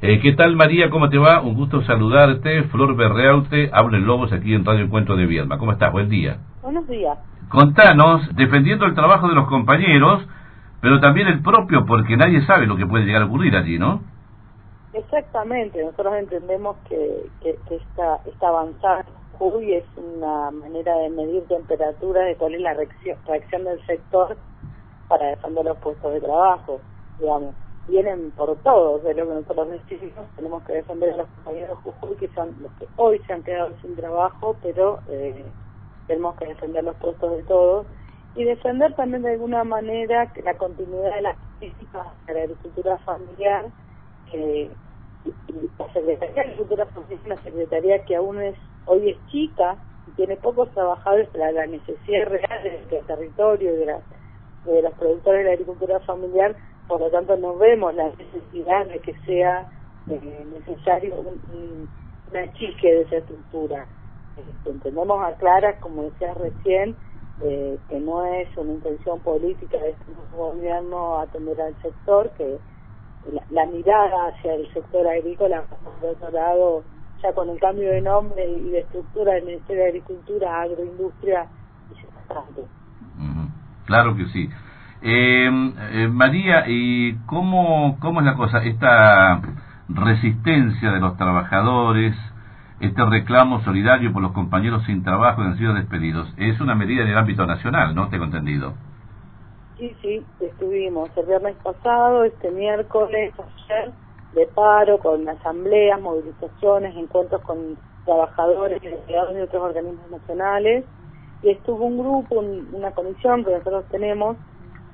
Eh, ¿Qué tal María? ¿Cómo te va? Un gusto saludarte. Flor Berreaute, habla Lobos aquí en Radio Encuentro de Viedma. ¿Cómo estás? Buen día. Buenos días. Contanos, defendiendo el trabajo de los compañeros, pero también el propio, porque nadie sabe lo que puede llegar a ocurrir allí, ¿no? Exactamente, nosotros entendemos que, que, que esta, esta avanzada Jujuy es una manera de medir temperatura de cuál es la reacción, reacción del sector para defender los puestos de trabajo, digamos vienen por todos de lo que nosotros necesitamos, tenemos que defender a los compañeros Jujuy que son los que hoy se han quedado sin trabajo, pero eh, tenemos que defender los puestos de todos y defender también de alguna manera la continuidad de las políticas de la agricultura familiar, que la Secretaría de Agricultura Familiar es una secretaría que aún es hoy es chica y tiene pocos trabajadores para la necesidad real del territorio y de, la, de los productores de la agricultura familiar por lo tanto no vemos la necesidad de que sea eh, necesario un, una chique de esa estructura. Este, entendemos a Clara, como decías recién, eh, que no es una intención política de este gobierno atender al sector, que la, mirada hacia el sector agrícola, por otro lado, ya con el cambio de nombre y de estructura del Ministerio de Agricultura, Agroindustria, y bastante. Claro que sí. Eh, eh, María, ¿y cómo, cómo es la cosa? Esta resistencia de los trabajadores, este reclamo solidario por los compañeros sin trabajo que han sido despedidos, es una medida en el ámbito nacional, ¿no? Tengo entendido. Sí, sí, estuvimos el viernes pasado, este miércoles, ayer, de paro, con asambleas, movilizaciones, encuentros con trabajadores y de otros organismos nacionales, y estuvo un grupo, una comisión que nosotros tenemos,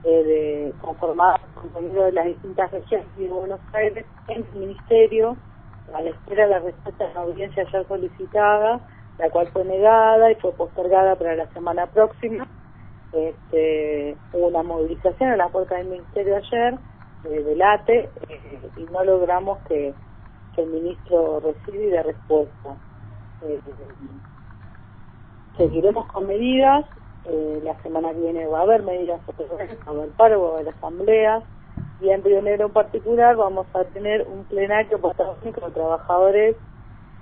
eh, de, conformada por de las distintas regiones de Buenos Aires en el Ministerio, a la espera de la respuesta de la audiencia ya solicitada, la cual fue negada y fue postergada para la semana próxima. Este, hubo una movilización en la puerta del Ministerio ayer, eh, del ATE, eh, y no logramos que, el ministro reciba y respuesta. Eh, seguiremos con medidas eh, la semana que viene va a haber medidas va a haber paro, va a haber asambleas, y en Río Negro en particular vamos a tener un plenario patagónico de trabajadores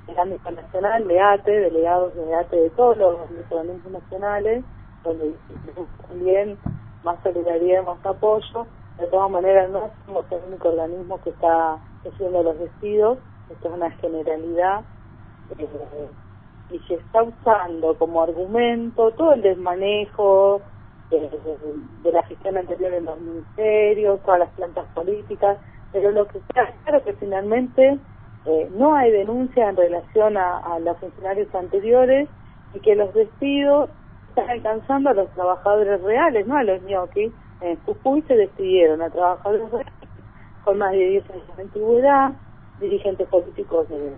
del ámbito nacional, de ATE, delegados de ATE de todos los organismos nacionales, donde también más solidaridad y más apoyo. De todas maneras, no somos el único organismo que está haciendo los despidos, esto es una generalidad. Eh, y se está usando como argumento todo el desmanejo de, la gestión anterior en los ministerios, todas las plantas políticas, pero lo que está claro es que finalmente eh, no hay denuncia en relación a, los funcionarios anteriores y que los despidos están alcanzando a los trabajadores reales, no a los ñoquis. En Jujuy se despidieron a trabajadores reales con más de 10 años de antigüedad, dirigentes políticos de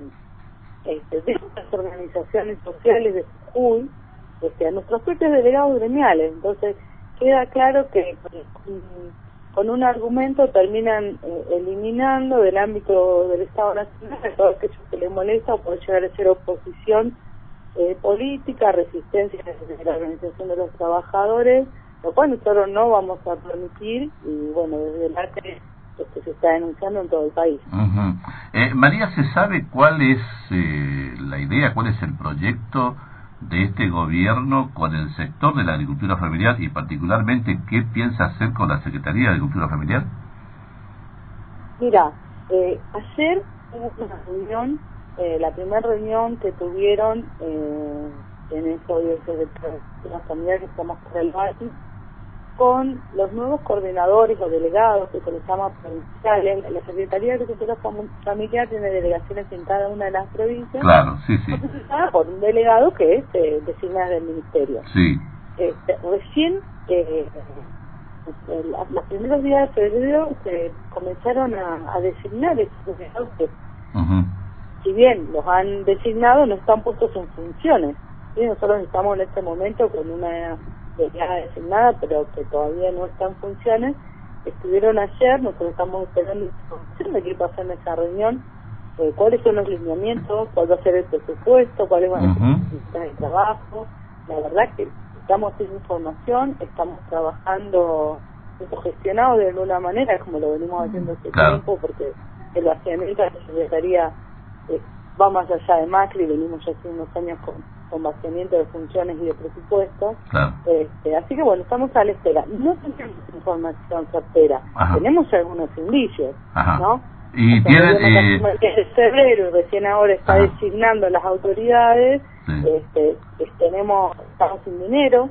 este, de estas organizaciones sociales de Jujuy, este, a nuestros propios delegados gremiales. Entonces, queda claro que con un argumento terminan eh, eliminando del ámbito del Estado Nacional a todo aquello que les molesta o puede llegar a ser oposición eh, política, resistencia de la organización de los trabajadores, lo cual nosotros no vamos a permitir y bueno, desde el arte que se está denunciando en todo el país. eh, María, ¿se sabe cuál es eh, la idea, cuál es el proyecto de este gobierno con el sector de la agricultura familiar y particularmente qué piensa hacer con la Secretaría de Agricultura Familiar? Mira, eh, ayer hubo una reunión, eh, la primera reunión que tuvieron eh, en el de la familiar que estamos por el barrio con los nuevos coordinadores o delegados que se les llama provinciales. La Secretaría de Agricultura Familiar tiene delegaciones en cada una de las provincias. Claro, sí, sí. por un delegado que es eh, designado del Ministerio. Sí. Este, recién, eh, los primeros días de febrero se comenzaron a, designar estos delegados que, si bien los han designado, no están puestos en funciones. ¿sí? Nosotros estamos en este momento con una ya designada, pero que todavía no está en funciones, estuvieron ayer, nosotros estamos esperando información de qué pasó en esa reunión, eh, cuáles son los lineamientos, cuál va a ser el presupuesto, cuáles van a ser el trabajo. La verdad que estamos sin información, estamos trabajando gestionado de alguna manera, como lo venimos haciendo hace tiempo, porque el vaciamiento de la Secretaría eh, va más allá de Macri, venimos ya hace unos años con, con vaciamiento de funciones y de presupuestos. Este, así que bueno, estamos a la espera. No tenemos información certera, tenemos algunos indicios, ¿no? Y tiene... Eh... febrero recién ahora está designando las autoridades, este, tenemos, estamos sin dinero,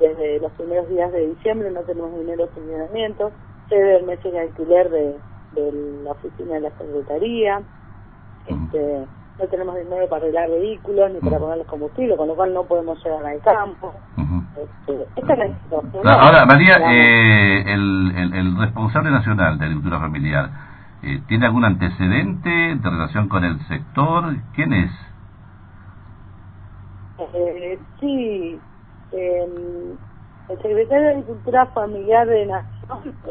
desde los primeros días de diciembre no tenemos dinero de funcionamiento, se debe el mes de alquiler de, de la oficina de la Secretaría, este, no tenemos dinero para arreglar vehículos ni para poner los combustibles, con lo cual no podemos llegar al campo. este, esta es la situación. Ahora, María, eh, el, el, el, responsable nacional de agricultura familiar, eh, ¿tiene algún antecedente de relación con el sector? ¿Quién es? Eh, sí, eh, el secretario de Agricultura Familiar de Nación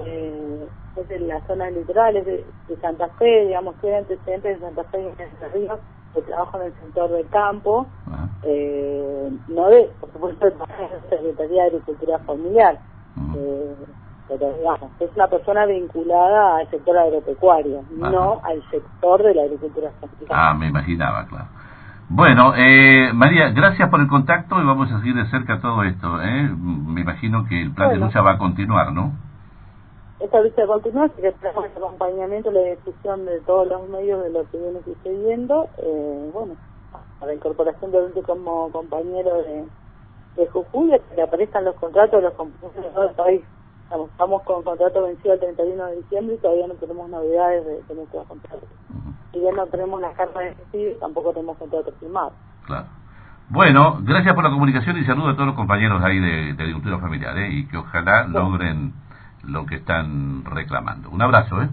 eh, es de las zonas litorales de, Santa Fe, digamos, tiene antecedentes de Santa Fe y en Ríos, que trabajo en el sector del campo, eh, no es, por supuesto, la Secretaría de Agricultura Familiar, eh, pero digamos, es una persona vinculada al sector agropecuario, no al sector de la agricultura familiar. Ah, me imaginaba, claro. Bueno, eh, María, gracias por el contacto y vamos a seguir de cerca todo esto. ¿eh? Me imagino que el plan de lucha va a continuar, ¿no? Esta lucha continúa, así que tenemos el acompañamiento, la difusión de todos los medios de lo que viene sucediendo. Eh, bueno, a la incorporación de Dulce como compañero de, de Jujuy, que aparezcan los contratos los compañeros de todo el país. Estamos, con contrato vencido el 31 de diciembre y todavía no tenemos novedades de, de nuestros contratos si ya no tenemos la carta de decir, tampoco tenemos contrato firmado. Claro. Bueno, gracias por la comunicación y saludo a todos los compañeros ahí de, de agricultura familiar ¿eh? y que ojalá logren lo que están reclamando. Un abrazo, ¿eh?